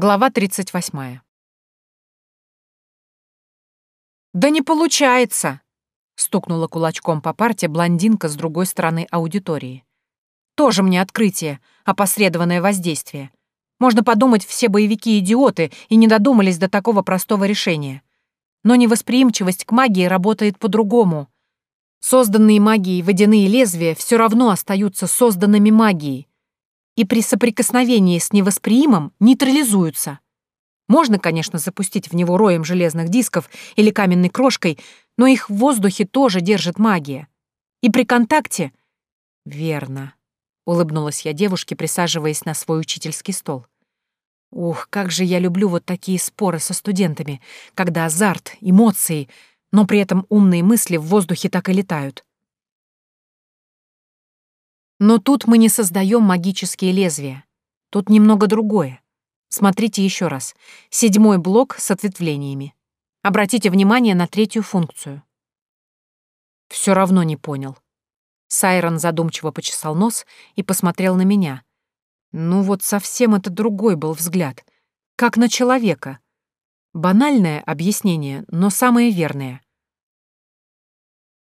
Глава 38. «Да не получается!» — стукнула кулачком по парте блондинка с другой стороны аудитории. «Тоже мне открытие, опосредованное воздействие. Можно подумать, все боевики идиоты и не додумались до такого простого решения. Но невосприимчивость к магии работает по-другому. Созданные магией водяные лезвия все равно остаются созданными магией, и при соприкосновении с невосприимым нейтрализуются. Можно, конечно, запустить в него роем железных дисков или каменной крошкой, но их в воздухе тоже держит магия. И при контакте... Верно. Улыбнулась я девушке, присаживаясь на свой учительский стол. Ух, как же я люблю вот такие споры со студентами, когда азарт, эмоции, но при этом умные мысли в воздухе так и летают. Но тут мы не создаем магические лезвия. Тут немного другое. Смотрите еще раз. Седьмой блок с ответвлениями. Обратите внимание на третью функцию. Все равно не понял. Сайрон задумчиво почесал нос и посмотрел на меня. Ну вот совсем это другой был взгляд. Как на человека. Банальное объяснение, но самое верное.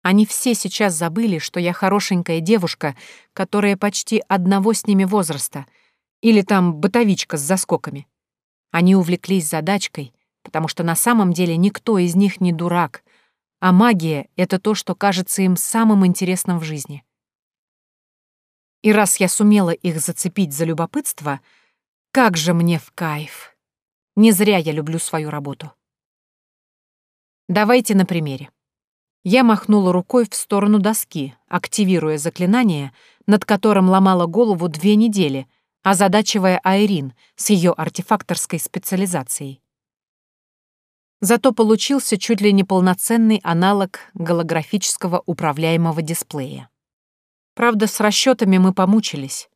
Они все сейчас забыли, что я хорошенькая девушка, которая почти одного с ними возраста, или там бытовичка с заскоками. Они увлеклись задачкой, потому что на самом деле никто из них не дурак, а магия — это то, что кажется им самым интересным в жизни. И раз я сумела их зацепить за любопытство, как же мне в кайф. Не зря я люблю свою работу. Давайте на примере. Я махнула рукой в сторону доски, активируя заклинание, над которым ломала голову две недели, озадачивая Айрин с ее артефакторской специализацией. Зато получился чуть ли не полноценный аналог голографического управляемого дисплея. Правда, с расчетами мы помучились.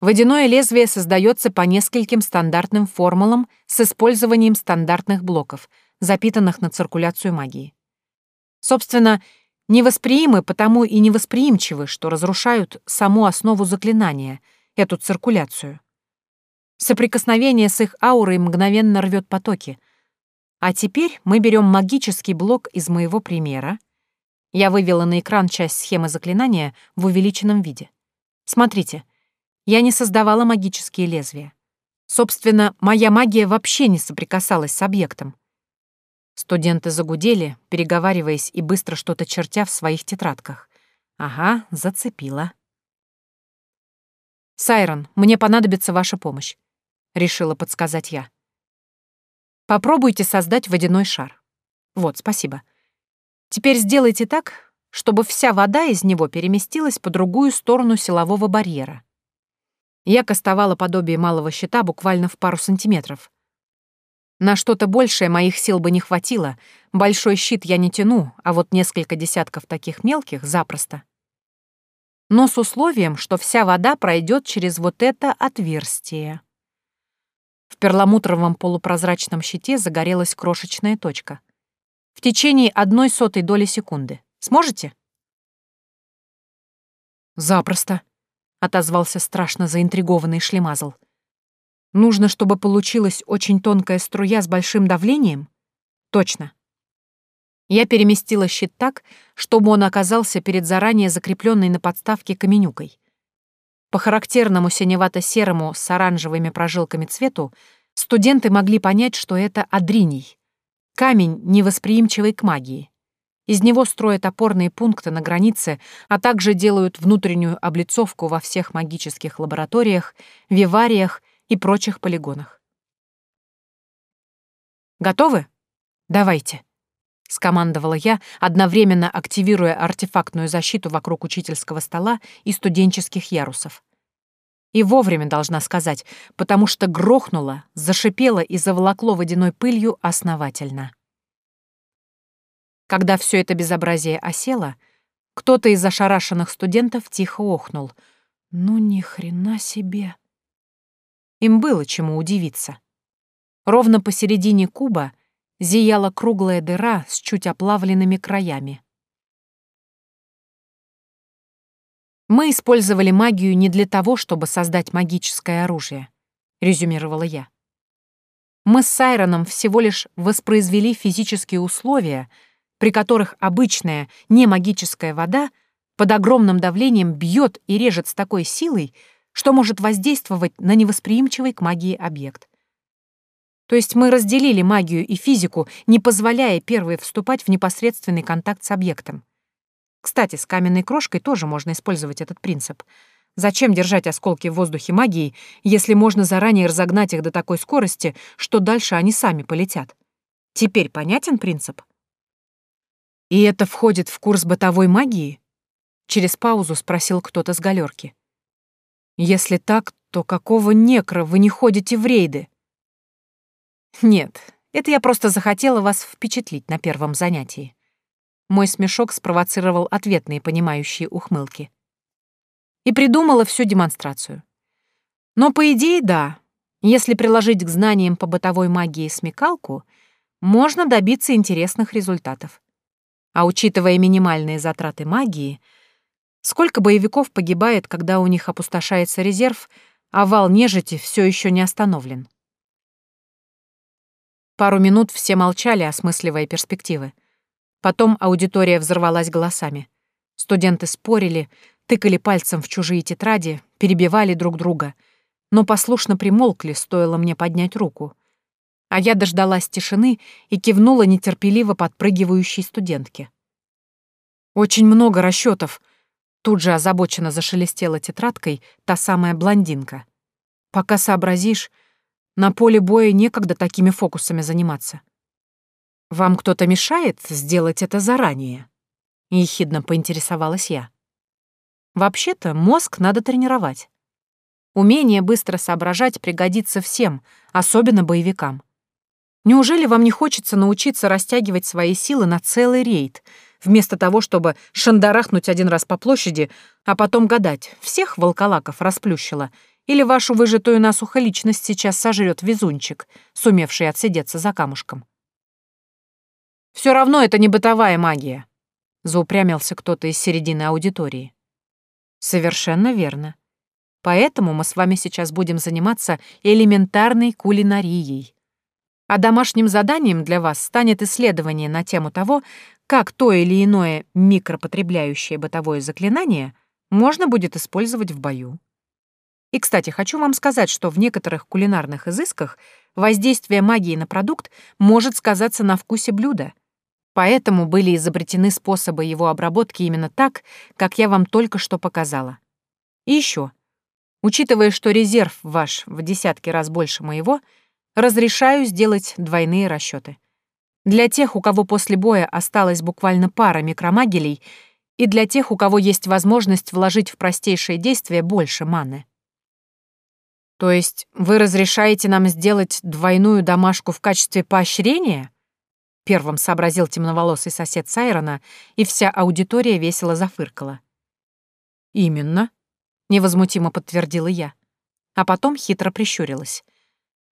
Водяное лезвие создается по нескольким стандартным формулам с использованием стандартных блоков, запитанных на циркуляцию магии. Собственно, невосприимы потому и невосприимчивы, что разрушают саму основу заклинания, эту циркуляцию. Соприкосновение с их аурой мгновенно рвет потоки. А теперь мы берем магический блок из моего примера. Я вывела на экран часть схемы заклинания в увеличенном виде. Смотрите, я не создавала магические лезвия. Собственно, моя магия вообще не соприкасалась с объектом. Студенты загудели, переговариваясь и быстро что-то чертя в своих тетрадках. Ага, зацепила. «Сайрон, мне понадобится ваша помощь», — решила подсказать я. «Попробуйте создать водяной шар. Вот, спасибо. Теперь сделайте так, чтобы вся вода из него переместилась по другую сторону силового барьера». Я кастовала подобие малого щита буквально в пару сантиметров — на что-то большее моих сил бы не хватило. Большой щит я не тяну, а вот несколько десятков таких мелких запросто. Но с условием, что вся вода пройдет через вот это отверстие. В перламутровом полупрозрачном щите загорелась крошечная точка. В течение одной сотой доли секунды. Сможете? «Запросто», — отозвался страшно заинтригованный шлемазл. Нужно, чтобы получилась очень тонкая струя с большим давлением? Точно. Я переместила щит так, чтобы он оказался перед заранее закрепленной на подставке каменюкой. По характерному синевато-серому с оранжевыми прожилками цвету студенты могли понять, что это адриний. Камень, невосприимчивый к магии. Из него строят опорные пункты на границе, а также делают внутреннюю облицовку во всех магических лабораториях, вивариях и прочих полигонах. «Готовы? Давайте», — скомандовала я, одновременно активируя артефактную защиту вокруг учительского стола и студенческих ярусов. И вовремя, должна сказать, потому что грохнуло, зашипело и заволокло водяной пылью основательно. Когда все это безобразие осело, кто-то из ошарашенных студентов тихо охнул. «Ну ни хрена себе!» Им было чему удивиться. Ровно посередине куба зияла круглая дыра с чуть оплавленными краями. «Мы использовали магию не для того, чтобы создать магическое оружие», — резюмировала я. Мы с Сайроном всего лишь воспроизвели физические условия, при которых обычная, не магическая вода под огромным давлением бьет и режет с такой силой, что может воздействовать на невосприимчивый к магии объект. То есть мы разделили магию и физику, не позволяя первой вступать в непосредственный контакт с объектом. Кстати, с каменной крошкой тоже можно использовать этот принцип. Зачем держать осколки в воздухе магии, если можно заранее разогнать их до такой скорости, что дальше они сами полетят? Теперь понятен принцип? И это входит в курс бытовой магии? Через паузу спросил кто-то с галерки. Если так, то какого некра вы не ходите в рейды? Нет, это я просто захотела вас впечатлить на первом занятии. Мой смешок спровоцировал ответные понимающие ухмылки. И придумала всю демонстрацию. Но по идее, да, если приложить к знаниям по бытовой магии смекалку, можно добиться интересных результатов. А учитывая минимальные затраты магии, сколько боевиков погибает, когда у них опустошается резерв, а вал нежити все еще не остановлен. Пару минут все молчали, осмысливая перспективы. Потом аудитория взорвалась голосами. Студенты спорили, тыкали пальцем в чужие тетради, перебивали друг друга, но послушно примолкли, стоило мне поднять руку. А я дождалась тишины и кивнула нетерпеливо подпрыгивающей студентке. «Очень много расчетов. Тут же озабоченно зашелестела тетрадкой та самая блондинка. «Пока сообразишь, на поле боя некогда такими фокусами заниматься. Вам кто-то мешает сделать это заранее? Ехидно поинтересовалась я. Вообще-то мозг надо тренировать. Умение быстро соображать пригодится всем, особенно боевикам. Неужели вам не хочется научиться растягивать свои силы на целый рейд, вместо того, чтобы шандарахнуть один раз по площади, а потом гадать, всех волколаков расплющило или вашу выжатую насухо личность сейчас сожрет везунчик, сумевший отсидеться за камушком? Все равно это не бытовая магия, заупрямился кто-то из середины аудитории. Совершенно верно. Поэтому мы с вами сейчас будем заниматься элементарной кулинарией. А домашним заданием для вас станет исследование на тему того, как то или иное микропотребляющее бытовое заклинание можно будет использовать в бою. И, кстати, хочу вам сказать, что в некоторых кулинарных изысках воздействие магии на продукт может сказаться на вкусе блюда. Поэтому были изобретены способы его обработки именно так, как я вам только что показала. И еще, учитывая, что резерв ваш в десятки раз больше моего, разрешаю сделать двойные расчеты. Для тех, у кого после боя осталась буквально пара микромагелей, и для тех, у кого есть возможность вложить в простейшие действия больше маны. То есть вы разрешаете нам сделать двойную домашку в качестве поощрения? Первым сообразил темноволосый сосед Сайрона, и вся аудитория весело зафыркала. Именно, невозмутимо подтвердила я, а потом хитро прищурилась.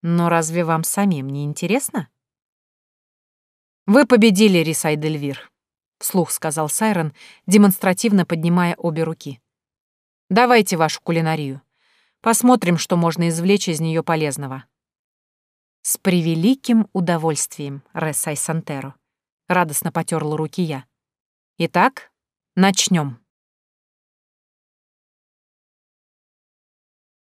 Но разве вам самим не интересно? Вы победили, Рисай Дельвир, вслух сказал Сайрон, демонстративно поднимая обе руки. Давайте вашу кулинарию. Посмотрим, что можно извлечь из нее полезного. С превеликим удовольствием, Ресай Сантеро. Радостно потерла руки я. Итак, начнем.